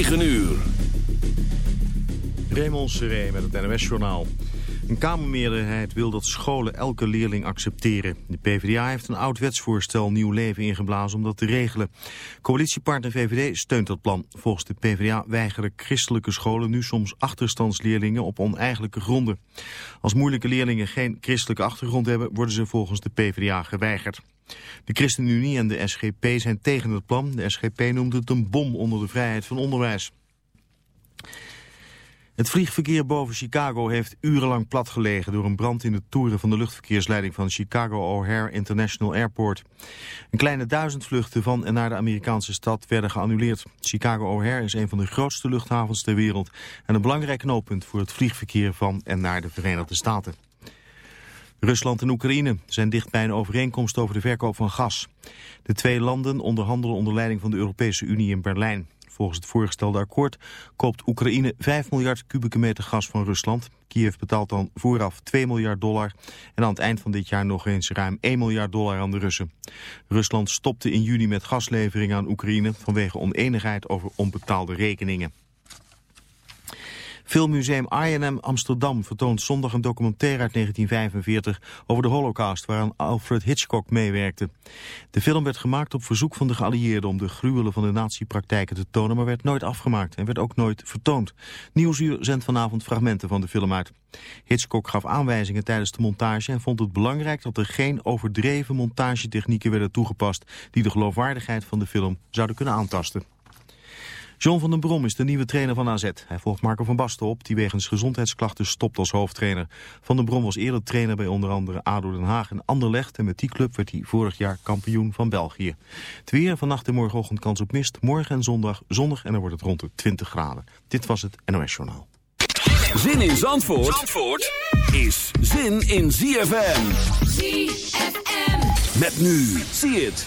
9 uur. Raymond Seré met het NOS-journaal. Een Kamermeerderheid wil dat scholen elke leerling accepteren. De PvdA heeft een oud wetsvoorstel nieuw leven ingeblazen om dat te regelen. Coalitiepartner VVD steunt dat plan. Volgens de PvdA weigeren christelijke scholen nu soms achterstandsleerlingen op oneigenlijke gronden. Als moeilijke leerlingen geen christelijke achtergrond hebben, worden ze volgens de PvdA geweigerd. De ChristenUnie en de SGP zijn tegen het plan. De SGP noemt het een bom onder de vrijheid van onderwijs. Het vliegverkeer boven Chicago heeft urenlang platgelegen door een brand in de toeren van de luchtverkeersleiding van Chicago O'Hare International Airport. Een kleine duizend vluchten van en naar de Amerikaanse stad werden geannuleerd. Chicago O'Hare is een van de grootste luchthavens ter wereld en een belangrijk knooppunt voor het vliegverkeer van en naar de Verenigde Staten. Rusland en Oekraïne zijn dicht bij een overeenkomst over de verkoop van gas. De twee landen onderhandelen onder leiding van de Europese Unie in Berlijn. Volgens het voorgestelde akkoord koopt Oekraïne 5 miljard kubieke meter gas van Rusland. Kiev betaalt dan vooraf 2 miljard dollar en aan het eind van dit jaar nog eens ruim 1 miljard dollar aan de Russen. Rusland stopte in juni met gasleveringen aan Oekraïne vanwege oneenigheid over onbetaalde rekeningen. Filmmuseum INM Amsterdam vertoont zondag een documentaire uit 1945 over de holocaust waaraan Alfred Hitchcock meewerkte. De film werd gemaakt op verzoek van de geallieerden om de gruwelen van de nazi-praktijken te tonen, maar werd nooit afgemaakt en werd ook nooit vertoond. Nieuwsuur zendt vanavond fragmenten van de film uit. Hitchcock gaf aanwijzingen tijdens de montage en vond het belangrijk dat er geen overdreven montagetechnieken werden toegepast die de geloofwaardigheid van de film zouden kunnen aantasten. John van den Brom is de nieuwe trainer van AZ. Hij volgt Marco van Basten op, die wegens gezondheidsklachten stopt als hoofdtrainer. Van den Brom was eerder trainer bij onder andere ADO Den Haag en Anderlecht. En met die club werd hij vorig jaar kampioen van België. Het weer vannacht en morgenochtend kans op mist. Morgen en zondag zonnig en dan wordt het rond de 20 graden. Dit was het NOS Journaal. Zin in Zandvoort, Zandvoort is zin in ZFM. ZFM. Met nu. Zie het.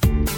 Het